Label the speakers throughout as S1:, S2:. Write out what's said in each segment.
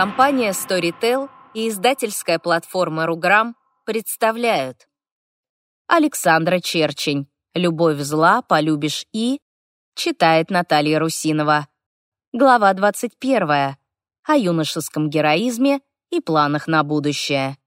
S1: Компания Storytel и издательская платформа Руграм представляют Александра Черчень «Любовь зла, полюбишь и...» читает Наталья Русинова. Глава 21. О юношеском героизме и планах на будущее.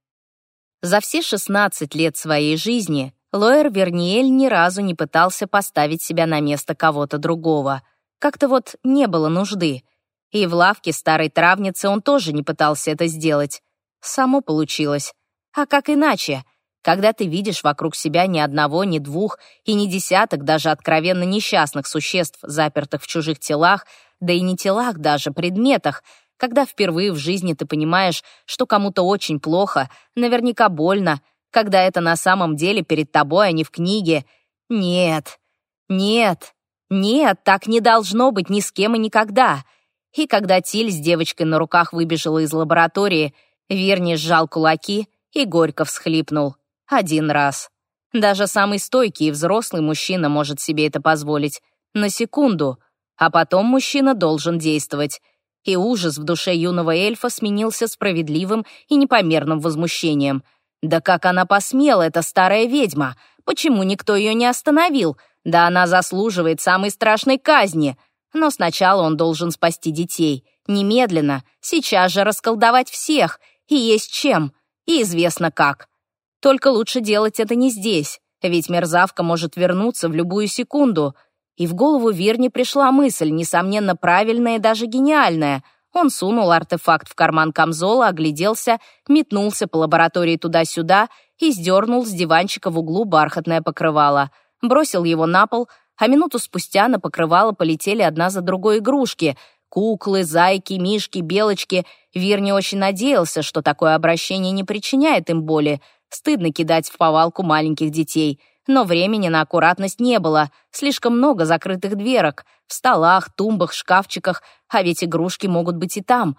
S1: За все 16 лет своей жизни Лоэр Верниель ни разу не пытался поставить себя на место кого-то другого. Как-то вот не было нужды — и в лавке старой травницы он тоже не пытался это сделать. Само получилось. А как иначе? Когда ты видишь вокруг себя ни одного, ни двух и ни десяток даже откровенно несчастных существ, запертых в чужих телах, да и не телах даже, предметах, когда впервые в жизни ты понимаешь, что кому-то очень плохо, наверняка больно, когда это на самом деле перед тобой, а не в книге. Нет, нет, нет, так не должно быть ни с кем и никогда. И когда Тиль с девочкой на руках выбежала из лаборатории, Верни сжал кулаки и горько всхлипнул. Один раз. Даже самый стойкий и взрослый мужчина может себе это позволить. На секунду. А потом мужчина должен действовать. И ужас в душе юного эльфа сменился справедливым и непомерным возмущением. Да как она посмела, эта старая ведьма? Почему никто ее не остановил? Да она заслуживает самой страшной казни — но сначала он должен спасти детей. Немедленно, сейчас же расколдовать всех. И есть чем. И известно как. Только лучше делать это не здесь, ведь мерзавка может вернуться в любую секунду. И в голову Вирни пришла мысль, несомненно, правильная и даже гениальная. Он сунул артефакт в карман камзола, огляделся, метнулся по лаборатории туда-сюда и сдернул с диванчика в углу бархатное покрывало. Бросил его на пол, а минуту спустя на покрывало полетели одна за другой игрушки. Куклы, зайки, мишки, белочки. Вир не очень надеялся, что такое обращение не причиняет им боли. Стыдно кидать в повалку маленьких детей. Но времени на аккуратность не было. Слишком много закрытых дверок. В столах, тумбах, шкафчиках. А ведь игрушки могут быть и там.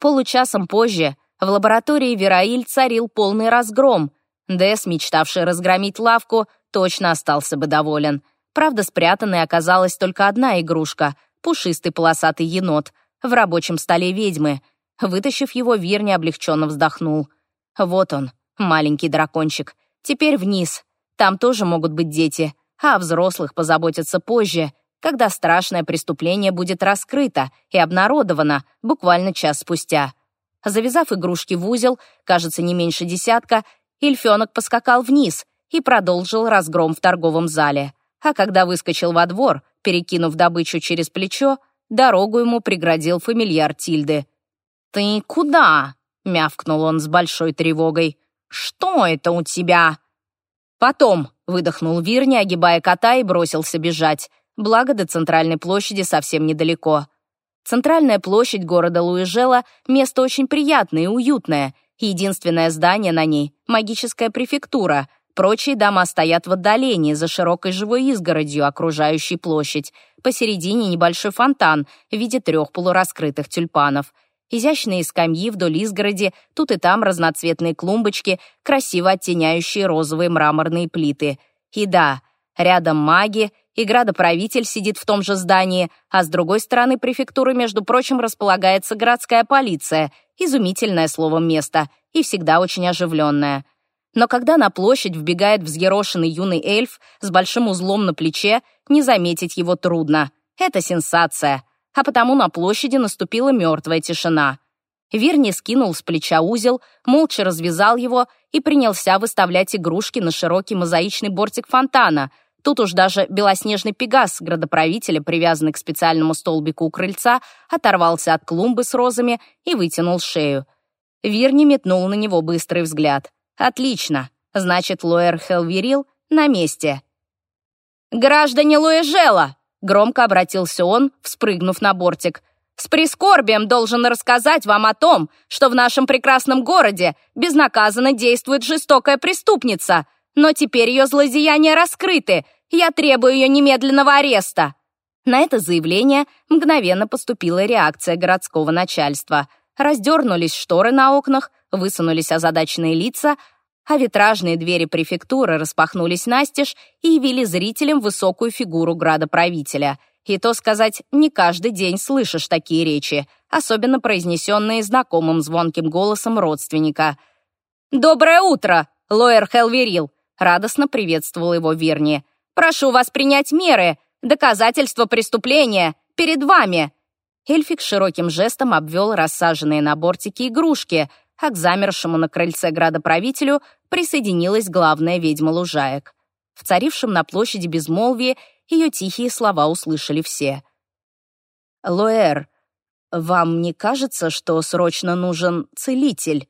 S1: Получасом позже в лаборатории Вераиль царил полный разгром. Дэс, мечтавший разгромить лавку, точно остался бы доволен. Правда, спрятанной оказалась только одна игрушка — пушистый полосатый енот в рабочем столе ведьмы. Вытащив его, Вирни облегченно вздохнул. Вот он, маленький дракончик. Теперь вниз. Там тоже могут быть дети, а о взрослых позаботятся позже, когда страшное преступление будет раскрыто и обнародовано буквально час спустя. Завязав игрушки в узел, кажется, не меньше десятка, Эльфенок поскакал вниз и продолжил разгром в торговом зале а когда выскочил во двор, перекинув добычу через плечо, дорогу ему преградил фамильяр Тильды. «Ты куда?» — мявкнул он с большой тревогой. «Что это у тебя?» «Потом», — выдохнул Вирни, огибая кота и бросился бежать. Благо, до центральной площади совсем недалеко. Центральная площадь города Луижела — место очень приятное и уютное. Единственное здание на ней — магическая префектура, Прочие дома стоят в отдалении, за широкой живой изгородью, окружающей площадь. Посередине небольшой фонтан в виде трех полураскрытых тюльпанов. Изящные скамьи вдоль изгороди, тут и там разноцветные клумбочки, красиво оттеняющие розовые мраморные плиты. И да, рядом маги, и градоправитель сидит в том же здании, а с другой стороны префектуры, между прочим, располагается городская полиция. Изумительное словом место и всегда очень оживленное. Но когда на площадь вбегает взъерошенный юный эльф с большим узлом на плече, не заметить его трудно. Это сенсация. А потому на площади наступила мертвая тишина. Вирни скинул с плеча узел, молча развязал его и принялся выставлять игрушки на широкий мозаичный бортик фонтана. Тут уж даже белоснежный пегас градоправителя, привязанный к специальному столбику у крыльца, оторвался от клумбы с розами и вытянул шею. Вирни метнул на него быстрый взгляд. Отлично. Значит, Луэр Хелвирил на месте. «Граждане Луэжела!» — громко обратился он, вспрыгнув на бортик. «С прискорбием должен рассказать вам о том, что в нашем прекрасном городе безнаказанно действует жестокая преступница, но теперь ее злодеяния раскрыты. Я требую ее немедленного ареста». На это заявление мгновенно поступила реакция городского начальства. Раздернулись шторы на окнах, высунулись озадаченные лица, а витражные двери префектуры распахнулись настежь и явили зрителям высокую фигуру градоправителя. И то сказать, не каждый день слышишь такие речи, особенно произнесенные знакомым звонким голосом родственника. «Доброе утро, Лоэр Хелверил!» — радостно приветствовал его Верни. «Прошу вас принять меры. Доказательства преступления. Перед вами!» Эльфик широким жестом обвел рассаженные на бортике игрушки, а к замершему на крыльце градоправителю присоединилась главная ведьма Лужаек. В царившем на площади безмолвии ее тихие слова услышали все. «Лоэр, вам не кажется, что срочно нужен целитель?»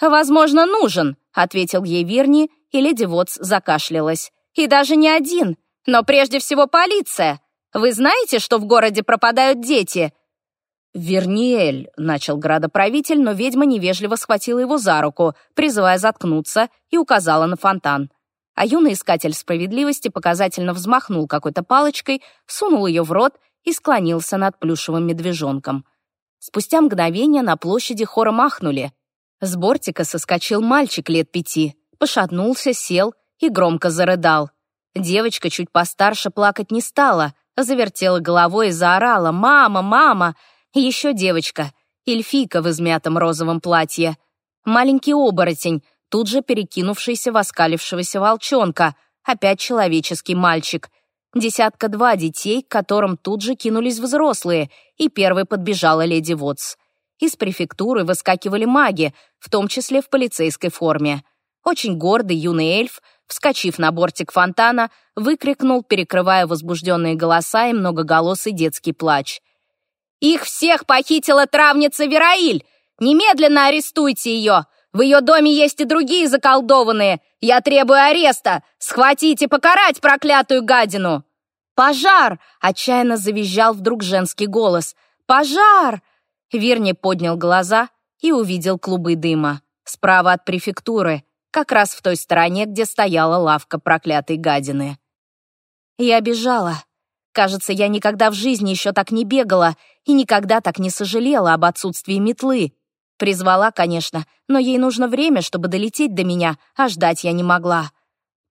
S1: «Возможно, нужен», — ответил ей Верни, и леди Вотс закашлялась. «И даже не один, но прежде всего полиция. Вы знаете, что в городе пропадают дети?» «Верниэль», — начал градоправитель, но ведьма невежливо схватила его за руку, призывая заткнуться, и указала на фонтан. А юный искатель справедливости показательно взмахнул какой-то палочкой, сунул ее в рот и склонился над плюшевым медвежонком. Спустя мгновение на площади хора махнули. С бортика соскочил мальчик лет пяти, пошатнулся, сел и громко зарыдал. Девочка чуть постарше плакать не стала, завертела головой и заорала «Мама! Мама!» Еще девочка, эльфийка в измятом розовом платье. Маленький оборотень, тут же перекинувшийся в оскалившегося волчонка. Опять человеческий мальчик. Десятка-два детей, к которым тут же кинулись взрослые, и первой подбежала леди Вотс. Из префектуры выскакивали маги, в том числе в полицейской форме. Очень гордый юный эльф, вскочив на бортик фонтана, выкрикнул, перекрывая возбужденные голоса и многоголосый детский плач — их всех похитила травница Вераиль! Немедленно арестуйте ее! В ее доме есть и другие заколдованные! Я требую ареста! Схватить и покарать проклятую гадину!» «Пожар!» — отчаянно завизжал вдруг женский голос. «Пожар!» Верни поднял глаза и увидел клубы дыма. Справа от префектуры, как раз в той стороне, где стояла лавка проклятой гадины. Я бежала. Кажется, я никогда в жизни еще так не бегала и никогда так не сожалела об отсутствии метлы. Призвала, конечно, но ей нужно время, чтобы долететь до меня, а ждать я не могла.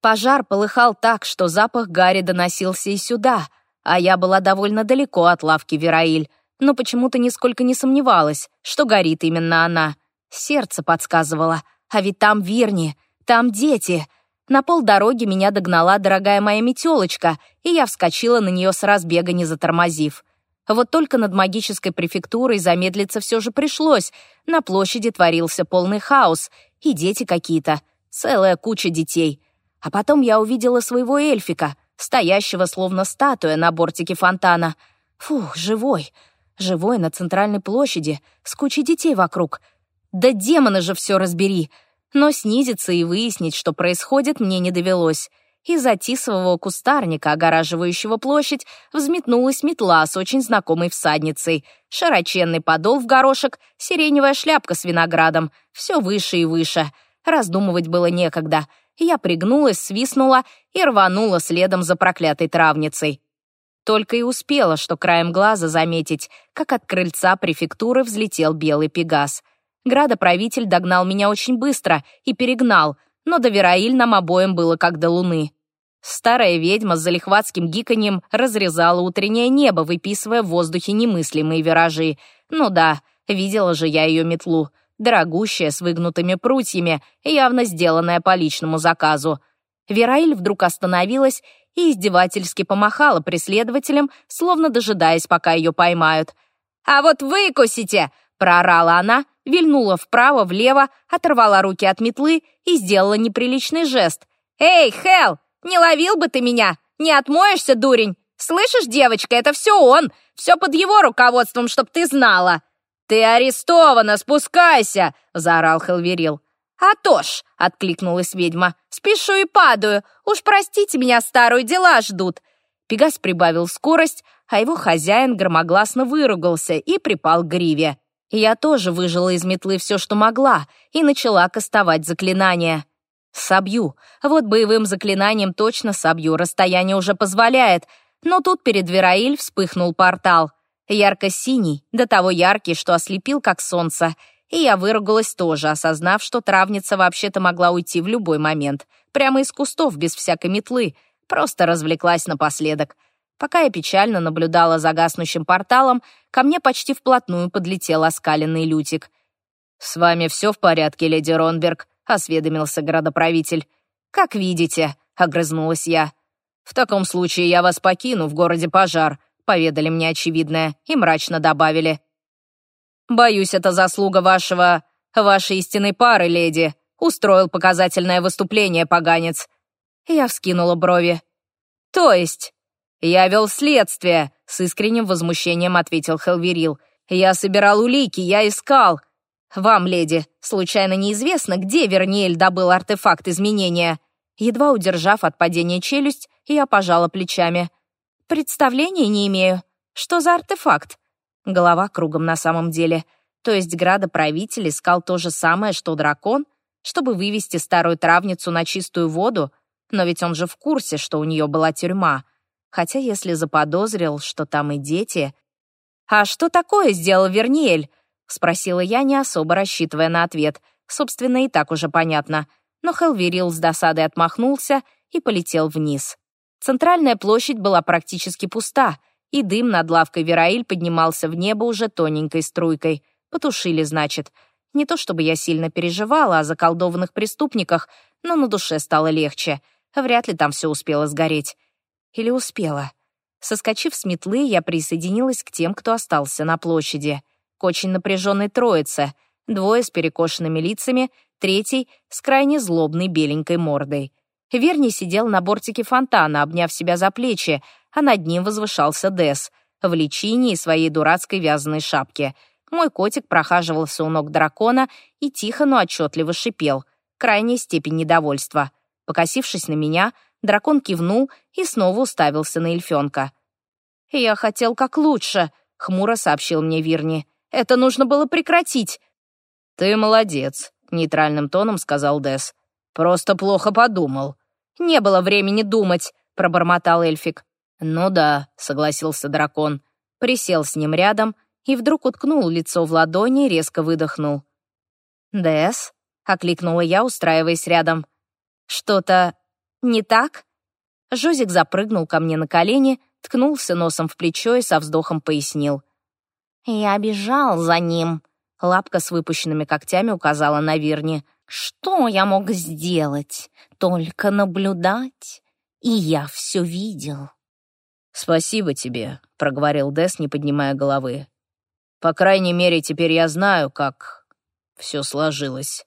S1: Пожар полыхал так, что запах гари доносился и сюда, а я была довольно далеко от лавки Вераиль, но почему-то нисколько не сомневалась, что горит именно она. Сердце подсказывало, а ведь там Вирни, там дети — на полдороги меня догнала дорогая моя метелочка, и я вскочила на нее с разбега, не затормозив. Вот только над магической префектурой замедлиться все же пришлось. На площади творился полный хаос, и дети какие-то, целая куча детей. А потом я увидела своего эльфика, стоящего словно статуя на бортике фонтана. Фух, живой, живой на центральной площади, с кучей детей вокруг. Да демоны же все разбери! но снизиться и выяснить, что происходит, мне не довелось. Из-за тисового кустарника, огораживающего площадь, взметнулась метла с очень знакомой всадницей. Широченный подол в горошек, сиреневая шляпка с виноградом. Все выше и выше. Раздумывать было некогда. Я пригнулась, свистнула и рванула следом за проклятой травницей. Только и успела, что краем глаза заметить, как от крыльца префектуры взлетел белый пегас — Градоправитель догнал меня очень быстро и перегнал, но до Вераиль нам обоим было как до луны. Старая ведьма с залихватским гиканьем разрезала утреннее небо, выписывая в воздухе немыслимые виражи. Ну да, видела же я ее метлу. Дорогущая, с выгнутыми прутьями, явно сделанная по личному заказу. Вераиль вдруг остановилась и издевательски помахала преследователям, словно дожидаясь, пока ее поймают. «А вот выкусите!» — проорала она, вильнула вправо-влево, оторвала руки от метлы и сделала неприличный жест. «Эй, Хел, не ловил бы ты меня! Не отмоешься, дурень! Слышишь, девочка, это все он! Все под его руководством, чтоб ты знала!» «Ты арестована, спускайся!» — заорал Хелверил. «А то ж!» — откликнулась ведьма. «Спешу и падаю. Уж простите меня, старую, дела ждут». Пегас прибавил скорость, а его хозяин громогласно выругался и припал к гриве. Я тоже выжила из метлы все, что могла, и начала кастовать заклинания. Собью. Вот боевым заклинанием точно собью, расстояние уже позволяет. Но тут перед Вераиль вспыхнул портал. Ярко-синий, до того яркий, что ослепил, как солнце. И я выругалась тоже, осознав, что травница вообще-то могла уйти в любой момент. Прямо из кустов, без всякой метлы. Просто развлеклась напоследок. Пока я печально наблюдала за гаснущим порталом, ко мне почти вплотную подлетел оскаленный лютик. «С вами все в порядке, леди Ронберг?» — осведомился градоправитель. «Как видите», — огрызнулась я. «В таком случае я вас покину, в городе пожар», — поведали мне очевидное и мрачно добавили. «Боюсь, это заслуга вашего... вашей истинной пары, леди», — устроил показательное выступление поганец. Я вскинула брови. «То есть?» «Я вел следствие», — с искренним возмущением ответил Хелверил. «Я собирал улики, я искал». «Вам, леди, случайно неизвестно, где Верниэль добыл артефакт изменения?» Едва удержав от падения челюсть, я пожала плечами. «Представления не имею. Что за артефакт?» Голова кругом на самом деле. То есть градоправитель искал то же самое, что дракон, чтобы вывести старую травницу на чистую воду, но ведь он же в курсе, что у нее была тюрьма. Хотя если заподозрил, что там и дети... «А что такое сделал Верниэль?» — спросила я, не особо рассчитывая на ответ. Собственно, и так уже понятно. Но Хелверил с досадой отмахнулся и полетел вниз. Центральная площадь была практически пуста, и дым над лавкой Вераиль поднимался в небо уже тоненькой струйкой. Потушили, значит. Не то чтобы я сильно переживала о заколдованных преступниках, но на душе стало легче. Вряд ли там все успело сгореть. Или успела? Соскочив с метлы, я присоединилась к тем, кто остался на площади. К очень напряженной троице. Двое с перекошенными лицами, третий с крайне злобной беленькой мордой. Верни сидел на бортике фонтана, обняв себя за плечи, а над ним возвышался Дес в личине и своей дурацкой вязаной шапке. Мой котик прохаживался у ног дракона и тихо, но отчетливо шипел. Крайняя степень недовольства. Покосившись на меня, Дракон кивнул и снова уставился на эльфенка. «Я хотел как лучше», — хмуро сообщил мне Вирни. «Это нужно было прекратить». «Ты молодец», — нейтральным тоном сказал Дес. «Просто плохо подумал». «Не было времени думать», — пробормотал эльфик. «Ну да», — согласился дракон. Присел с ним рядом и вдруг уткнул лицо в ладони и резко выдохнул. «Дес?» — окликнула я, устраиваясь рядом. «Что-то не так?» Жозик запрыгнул ко мне на колени, ткнулся носом в плечо и со вздохом пояснил. «Я бежал за ним», — лапка с выпущенными когтями указала на Вирни. «Что я мог сделать? Только наблюдать? И я все видел». «Спасибо тебе», — проговорил Дес, не поднимая головы. «По крайней мере, теперь я знаю, как все сложилось».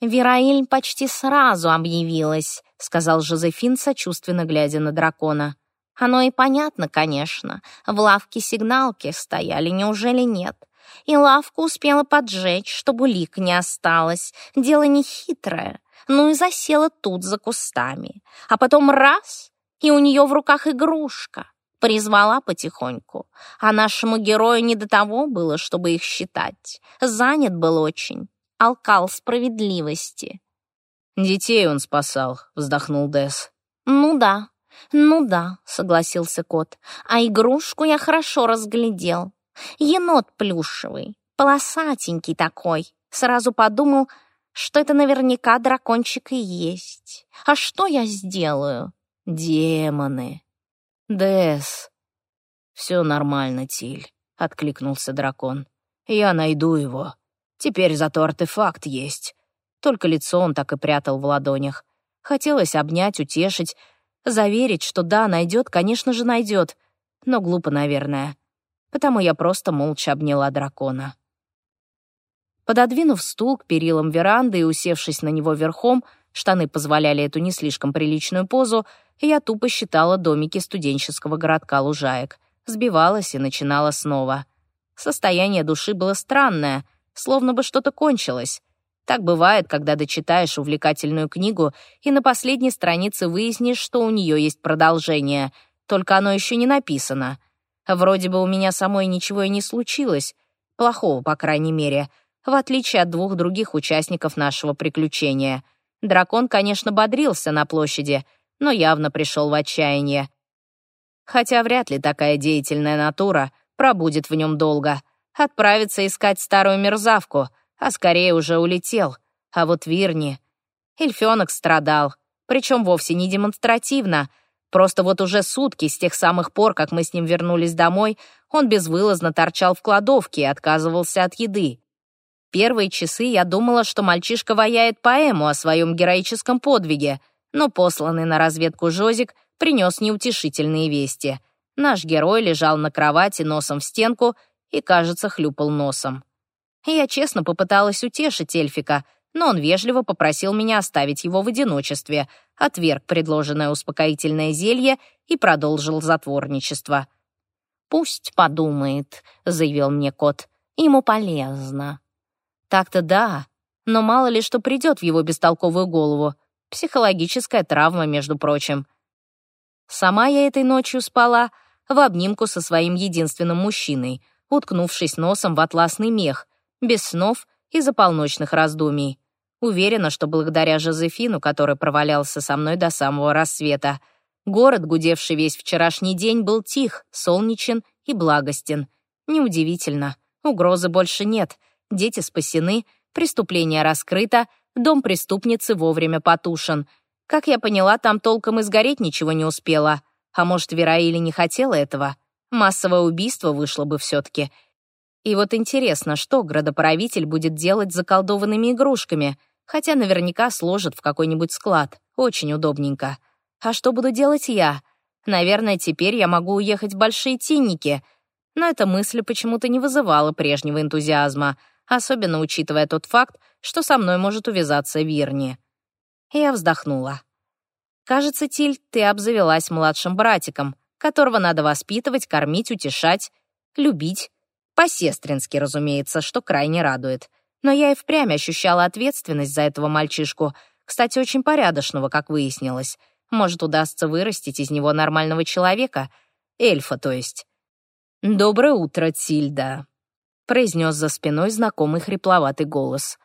S1: «Вераиль почти сразу объявилась», — сказал Жозефин, сочувственно глядя на дракона. «Оно и понятно, конечно. В лавке сигналки стояли, неужели нет? И лавку успела поджечь, чтобы улик не осталось. Дело не хитрое. Ну и засела тут за кустами. А потом раз — и у нее в руках игрушка. Призвала потихоньку. А нашему герою не до того было, чтобы их считать. Занят был очень алкал справедливости. «Детей он спасал», — вздохнул Дес. «Ну да, ну да», — согласился кот. «А игрушку я хорошо разглядел. Енот плюшевый, полосатенький такой. Сразу подумал, что это наверняка дракончик и есть. А что я сделаю? Демоны. Дес. Все нормально, Тиль, откликнулся дракон. Я найду его. Теперь зато артефакт есть. Только лицо он так и прятал в ладонях. Хотелось обнять, утешить, заверить, что да, найдет, конечно же, найдет. Но глупо, наверное. Потому я просто молча обняла дракона. Пододвинув стул к перилам веранды и усевшись на него верхом, штаны позволяли эту не слишком приличную позу, я тупо считала домики студенческого городка Лужаек. Сбивалась и начинала снова. Состояние души было странное — словно бы что-то кончилось. Так бывает, когда дочитаешь увлекательную книгу и на последней странице выяснишь, что у нее есть продолжение, только оно еще не написано. Вроде бы у меня самой ничего и не случилось, плохого, по крайней мере, в отличие от двух других участников нашего приключения. Дракон, конечно, бодрился на площади, но явно пришел в отчаяние. Хотя вряд ли такая деятельная натура пробудет в нем долго — отправиться искать старую мерзавку, а скорее уже улетел. А вот Вирни... Эльфёнок страдал, причем вовсе не демонстративно. Просто вот уже сутки с тех самых пор, как мы с ним вернулись домой, он безвылазно торчал в кладовке и отказывался от еды. Первые часы я думала, что мальчишка ваяет поэму о своем героическом подвиге, но посланный на разведку Жозик принес неутешительные вести. Наш герой лежал на кровати носом в стенку и, кажется, хлюпал носом. Я честно попыталась утешить Эльфика, но он вежливо попросил меня оставить его в одиночестве, отверг предложенное успокоительное зелье и продолжил затворничество. «Пусть подумает», — заявил мне кот, — «ему полезно». Так-то да, но мало ли что придет в его бестолковую голову. Психологическая травма, между прочим. Сама я этой ночью спала в обнимку со своим единственным мужчиной, уткнувшись носом в атласный мех, без снов и заполночных раздумий. Уверена, что благодаря Жозефину, который провалялся со мной до самого рассвета, город, гудевший весь вчерашний день, был тих, солнечен и благостен. Неудивительно, угрозы больше нет, дети спасены, преступление раскрыто, дом преступницы вовремя потушен. Как я поняла, там толком и сгореть ничего не успело. А может, Вераили не хотела этого? Массовое убийство вышло бы все-таки — и вот интересно, что градоправитель будет делать с заколдованными игрушками, хотя наверняка сложит в какой-нибудь склад. Очень удобненько. А что буду делать я? Наверное, теперь я могу уехать в Большие Тинники. Но эта мысль почему-то не вызывала прежнего энтузиазма, особенно учитывая тот факт, что со мной может увязаться Вирни. Я вздохнула. «Кажется, Тиль, ты обзавелась младшим братиком, которого надо воспитывать, кормить, утешать, любить, по-сестрински, разумеется, что крайне радует. Но я и впрямь ощущала ответственность за этого мальчишку, кстати, очень порядочного, как выяснилось. Может, удастся вырастить из него нормального человека, эльфа, то есть. «Доброе утро, Тильда», — произнес за спиной знакомый хрипловатый голос.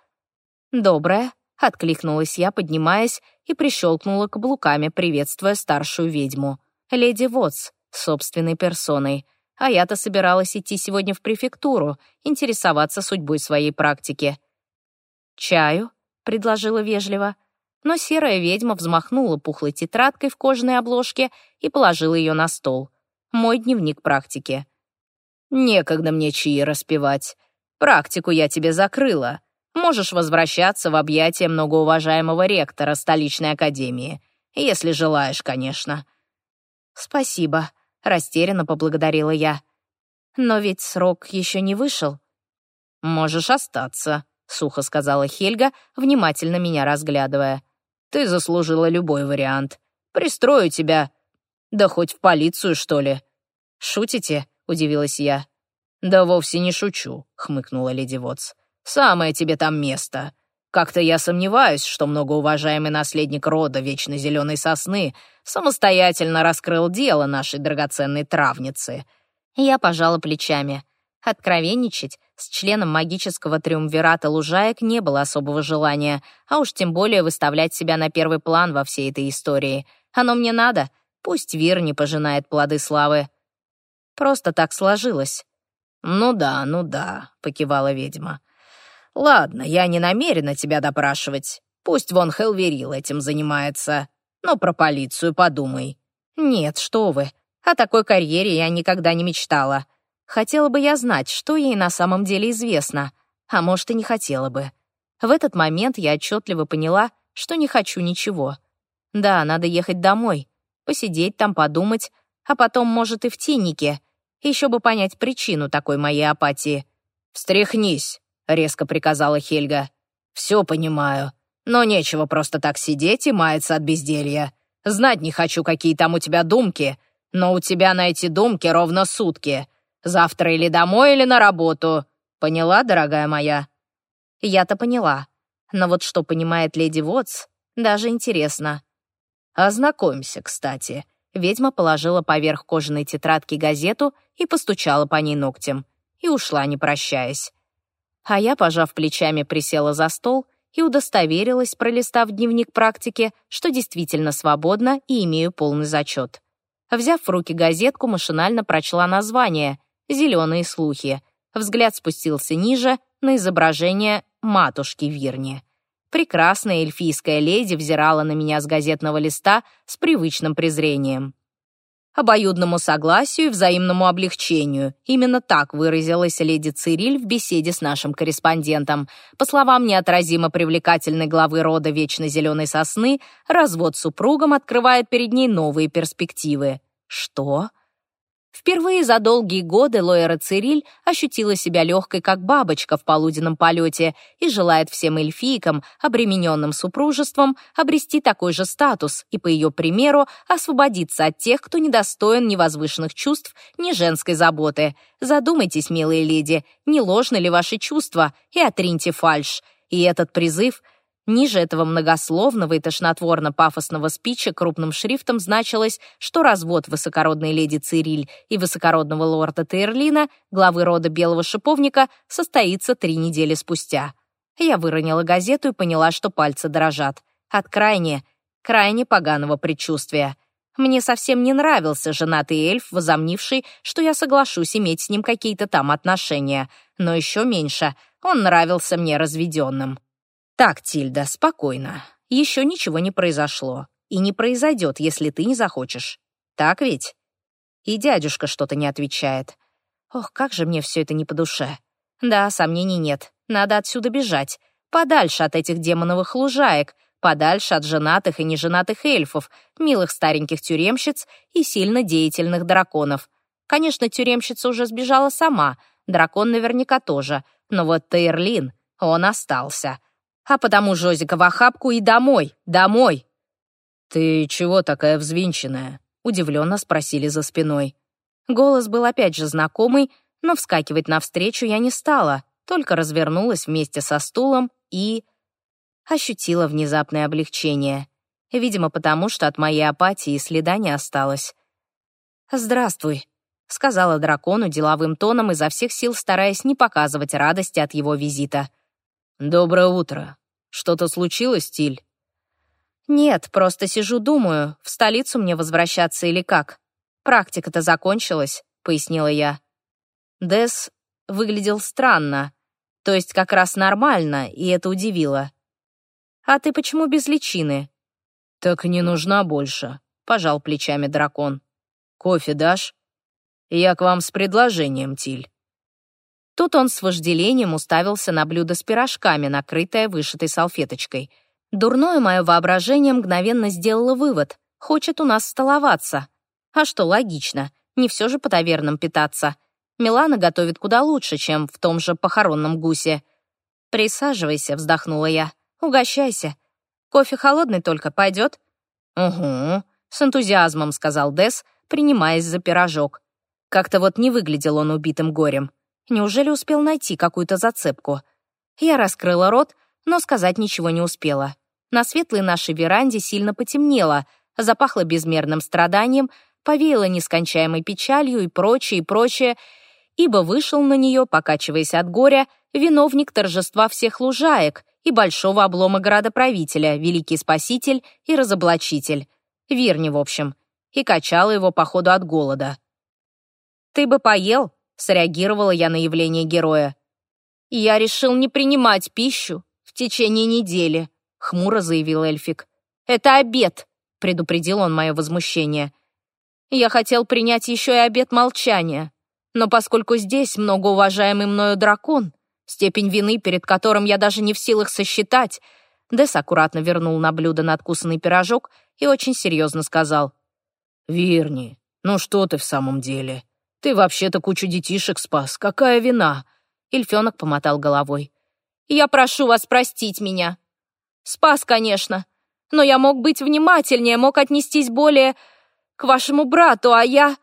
S1: «Доброе», — откликнулась я, поднимаясь, и прищелкнула каблуками, приветствуя старшую ведьму. Леди Вотс, собственной персоной — а я-то собиралась идти сегодня в префектуру, интересоваться судьбой своей практики. «Чаю?» — предложила вежливо. Но серая ведьма взмахнула пухлой тетрадкой в кожаной обложке и положила ее на стол. Мой дневник практики. «Некогда мне чаи распевать. Практику я тебе закрыла. Можешь возвращаться в объятия многоуважаемого ректора столичной академии. Если желаешь, конечно». «Спасибо», Растерянно поблагодарила я. «Но ведь срок еще не вышел». «Можешь остаться», — сухо сказала Хельга, внимательно меня разглядывая. «Ты заслужила любой вариант. Пристрою тебя. Да хоть в полицию, что ли». «Шутите?» — удивилась я. «Да вовсе не шучу», — хмыкнула леди Вотс. «Самое тебе там место. Как-то я сомневаюсь, что многоуважаемый наследник рода Вечной Зеленой Сосны самостоятельно раскрыл дело нашей драгоценной травницы. Я пожала плечами. Откровенничать с членом магического триумвирата лужаек не было особого желания, а уж тем более выставлять себя на первый план во всей этой истории. Оно мне надо, пусть Вир не пожинает плоды славы. Просто так сложилось. «Ну да, ну да», — покивала ведьма. «Ладно, я не намерена тебя допрашивать. Пусть вон Хелверил этим занимается. Но про полицию подумай». «Нет, что вы. О такой карьере я никогда не мечтала. Хотела бы я знать, что ей на самом деле известно. А может, и не хотела бы. В этот момент я отчетливо поняла, что не хочу ничего. Да, надо ехать домой, посидеть там, подумать, а потом, может, и в теннике. Еще бы понять причину такой моей апатии. «Встряхнись!» — резко приказала Хельга. «Все понимаю, но нечего просто так сидеть и маяться от безделья. Знать не хочу, какие там у тебя думки, но у тебя на эти думки ровно сутки. Завтра или домой, или на работу. Поняла, дорогая моя?» Я-то поняла. Но вот что понимает леди Вотс, даже интересно. «Ознакомься, кстати». Ведьма положила поверх кожаной тетрадки газету и постучала по ней ногтем. И ушла, не прощаясь. А я, пожав плечами, присела за стол и удостоверилась, пролистав дневник практики, что действительно свободна и имею полный зачет. Взяв в руки газетку, машинально прочла название «Зеленые слухи». Взгляд спустился ниже, на изображение матушки Вирни. прекрасная эльфийская леди взирала на меня с газетного листа с привычным презрением. Обоюдному согласию и взаимному облегчению. Именно так выразилась леди Цириль в беседе с нашим корреспондентом. По словам неотразимо привлекательной главы рода Вечно Зеленой Сосны, развод с супругом открывает перед ней новые перспективы. Что? Впервые за долгие годы Лоэра Цириль ощутила себя легкой, как бабочка в полуденном полете, и желает всем эльфийкам, обремененным супружеством, обрести такой же статус и, по ее примеру, освободиться от тех, кто недостоин ни возвышенных чувств, ни женской заботы. Задумайтесь, милые леди, не ложны ли ваши чувства, и отриньте фальшь. И этот призыв — Ниже этого многословного и тошнотворно-пафосного спича крупным шрифтом значилось, что развод высокородной леди Цириль и высокородного лорда Тейрлина, главы рода Белого Шиповника, состоится три недели спустя. Я выронила газету и поняла, что пальцы дрожат. От крайне, крайне поганого предчувствия. Мне совсем не нравился женатый эльф, возомнивший, что я соглашусь иметь с ним какие-то там отношения. Но еще меньше, он нравился мне разведенным. «Так, Тильда, спокойно. Еще ничего не произошло. И не произойдет, если ты не захочешь. Так ведь?» И дядюшка что-то не отвечает. Ох, как же мне все это не по душе. Да, сомнений нет. Надо отсюда бежать. Подальше от этих демоновых лужаек, подальше от женатых и неженатых эльфов, милых стареньких тюремщиц и сильно деятельных драконов. Конечно, тюремщица уже сбежала сама, дракон наверняка тоже, но вот Тейрлин, он остался а потому Жозика в охапку и домой, домой. «Ты чего такая взвинченная?» — удивленно спросили за спиной. Голос был опять же знакомый, но вскакивать навстречу я не стала, только развернулась вместе со стулом и... ощутила внезапное облегчение. Видимо, потому что от моей апатии следа не осталось. «Здравствуй», — сказала дракону деловым тоном, изо всех сил стараясь не показывать радости от его визита. «Доброе утро. Что-то случилось, Тиль?» «Нет, просто сижу, думаю, в столицу мне возвращаться или как. Практика-то закончилась», — пояснила я. Дес выглядел странно, то есть как раз нормально, и это удивило. «А ты почему без личины?» «Так не нужна больше», — пожал плечами дракон. «Кофе дашь?» «Я к вам с предложением, Тиль». Тут он с вожделением уставился на блюдо с пирожками, накрытое вышитой салфеточкой. Дурное мое воображение мгновенно сделало вывод. Хочет у нас столоваться. А что, логично. Не все же по тавернам питаться. Милана готовит куда лучше, чем в том же похоронном гусе. «Присаживайся», — вздохнула я. «Угощайся. Кофе холодный только пойдет?» «Угу», — с энтузиазмом сказал Дес, принимаясь за пирожок. Как-то вот не выглядел он убитым горем. Неужели успел найти какую-то зацепку? Я раскрыла рот, но сказать ничего не успела. На светлой нашей веранде сильно потемнело, запахло безмерным страданием, повеяло нескончаемой печалью и прочее, и прочее, ибо вышел на нее, покачиваясь от горя, виновник торжества всех лужаек и большого облома градоправителя, великий спаситель и разоблачитель. Верни, в общем. И качала его, походу, от голода. «Ты бы поел?» Среагировала я на явление героя. «Я решил не принимать пищу в течение недели», — хмуро заявил эльфик. «Это обед», — предупредил он мое возмущение. «Я хотел принять еще и обед молчания, но поскольку здесь многоуважаемый мною дракон, степень вины, перед которым я даже не в силах сосчитать, Дес аккуратно вернул на блюдо надкусанный пирожок и очень серьезно сказал. «Вирни, ну что ты в самом деле? Ты вообще-то кучу детишек спас. Какая вина?» Эльфёнок помотал головой. «Я прошу вас простить меня. Спас, конечно. Но я мог быть внимательнее, мог отнестись более к вашему брату, а я...»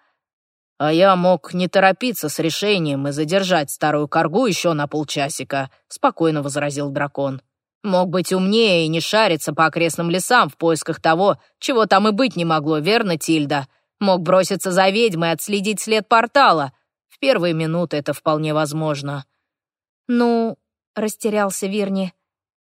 S1: «А я мог не торопиться с решением и задержать старую коргу еще на полчасика», — спокойно возразил дракон. «Мог быть умнее и не шариться по окрестным лесам в поисках того, чего там и быть не могло, верно, Тильда? Мог броситься за ведьмой и отследить след портала. В первые минуты это вполне возможно. «Ну...» — растерялся Вирни.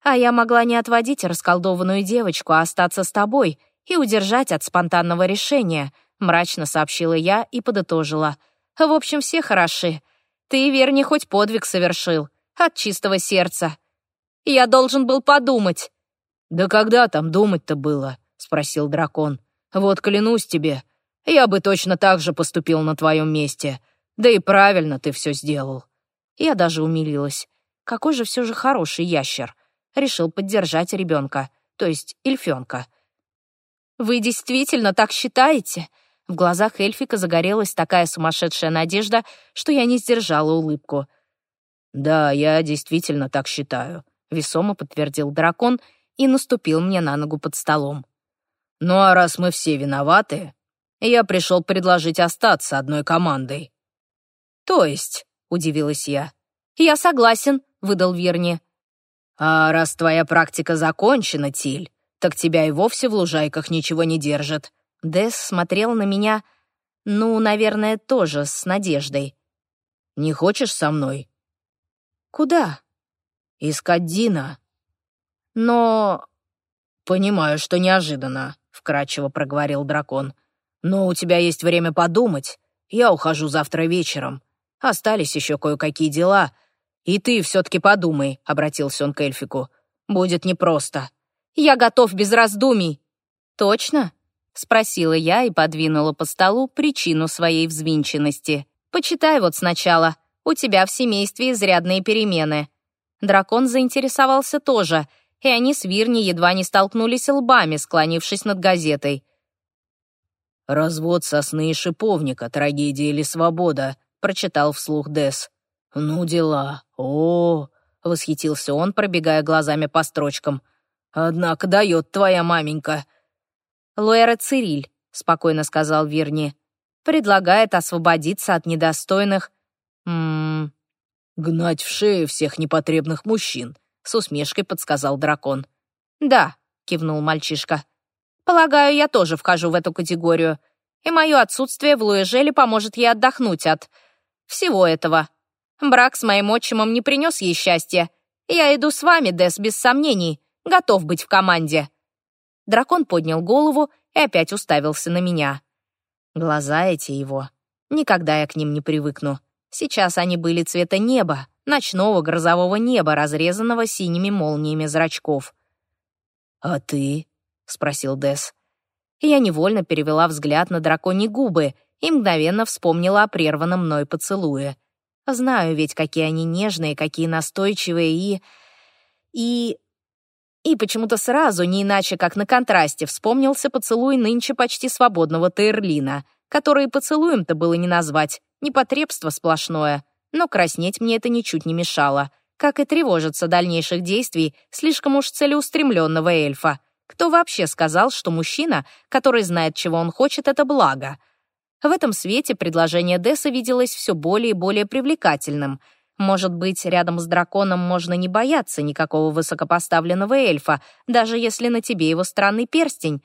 S1: «А я могла не отводить расколдованную девочку, а остаться с тобой и удержать от спонтанного решения», — мрачно сообщила я и подытожила. «В общем, все хороши. Ты, Верни, хоть подвиг совершил. От чистого сердца. Я должен был подумать».
S2: «Да когда там думать-то было?» — спросил дракон. «Вот клянусь тебе, я бы точно так же поступил на твоем месте. Да и правильно ты все сделал».
S1: Я даже умилилась. Какой же все же хороший ящер. Решил поддержать ребенка, то есть эльфенка. «Вы действительно так считаете?» В глазах эльфика загорелась такая сумасшедшая надежда, что я не сдержала улыбку.
S2: «Да, я действительно так считаю», — весомо подтвердил дракон и наступил мне на ногу под столом. «Ну а раз мы все виноваты, я пришел предложить остаться одной командой».
S1: «То есть?» — удивилась я. «Я согласен», — выдал Верни.
S2: «А раз твоя практика закончена, Тиль, так тебя и вовсе в лужайках ничего не держит».
S1: Дес смотрел на меня, ну, наверное, тоже с надеждой.
S2: «Не хочешь со мной?»
S1: «Куда?»
S2: «Искать Дина».
S1: «Но...»
S2: «Понимаю, что неожиданно», — вкратчиво проговорил дракон. «Но у тебя есть время подумать. Я ухожу завтра вечером. Остались еще кое-какие дела. И ты все-таки подумай», — обратился он к эльфику. «Будет непросто».
S1: «Я готов без раздумий». «Точно?» — спросила я и подвинула по столу причину своей взвинченности. «Почитай вот сначала. У тебя в семействе изрядные перемены». Дракон заинтересовался тоже, и они с Вирни едва не столкнулись лбами, склонившись над газетой.
S2: «Развод сосны и шиповника, трагедия или свобода», — прочитал вслух Дес. «Ну, дела. О, восхитился он, пробегая глазами по строчкам. «Однако дает твоя маменька».
S1: «Луэра Цириль», — спокойно сказал Вирни. «Предлагает освободиться от недостойных...»
S2: «М -м, «Гнать в шею всех непотребных мужчин», — с усмешкой подсказал дракон.
S1: «Да», — кивнул мальчишка. «Полагаю, я тоже вхожу в эту категорию, и мое отсутствие в Луэжеле поможет ей отдохнуть от всего этого. Брак с моим отчимом не принес ей счастья. Я иду с вами, Дес, без сомнений. Готов быть в команде». Дракон поднял голову и опять уставился на меня. Глаза эти его. Никогда я к ним не привыкну. Сейчас они были цвета неба, ночного грозового неба, разрезанного синими молниями зрачков.
S2: «А ты?» — спросил Дес.
S1: Я невольно перевела взгляд на драконьи губы и мгновенно вспомнила о прерванном мной поцелуе. Знаю ведь, какие они нежные, какие настойчивые и... И... И почему-то сразу, не иначе как на контрасте, вспомнился поцелуй нынче почти свободного Тейрлина, который поцелуем-то было не назвать, непотребство сплошное. Но краснеть мне это ничуть не мешало, как и тревожиться дальнейших действий слишком уж целеустремленного эльфа. Кто вообще сказал, что мужчина, который знает, чего он хочет, это благо? В этом свете предложение Десса виделось все более и более привлекательным. Может быть, рядом с драконом можно не бояться никакого высокопоставленного эльфа, даже если на тебе его странный перстень.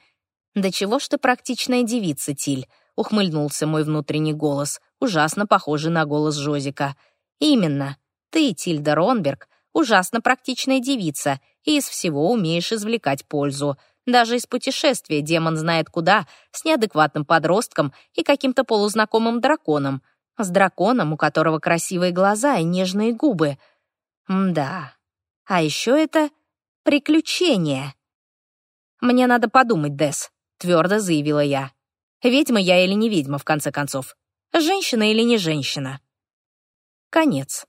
S1: «Да чего ж ты практичная девица, Тиль?» — ухмыльнулся мой внутренний голос, ужасно похожий на голос Жозика. «Именно. Ты, Тильда Ронберг, ужасно практичная девица и из всего умеешь извлекать пользу. Даже из путешествия демон знает куда, с неадекватным подростком и каким-то полузнакомым драконом. С драконом, у которого красивые глаза и нежные губы. Мда. А еще это приключение. «Мне надо подумать, Дес», — твердо заявила я. «Ведьма я или не ведьма, в конце концов? Женщина или не женщина?» Конец.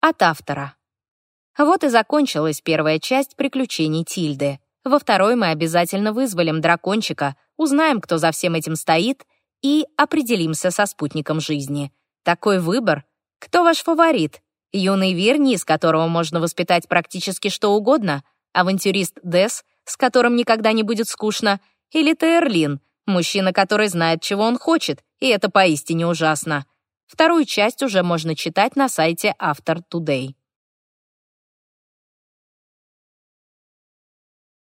S1: От автора. Вот и закончилась первая часть приключений Тильды. Во второй мы обязательно вызволим дракончика, узнаем, кто за всем этим стоит, и определимся со спутником жизни. Такой выбор. Кто ваш фаворит? Юный Верни, из которого можно воспитать практически что угодно? Авантюрист Дес, с которым никогда не будет скучно? Или Терлин, мужчина, который знает, чего он хочет, и это поистине ужасно? Вторую часть уже можно читать на сайте Автор Today.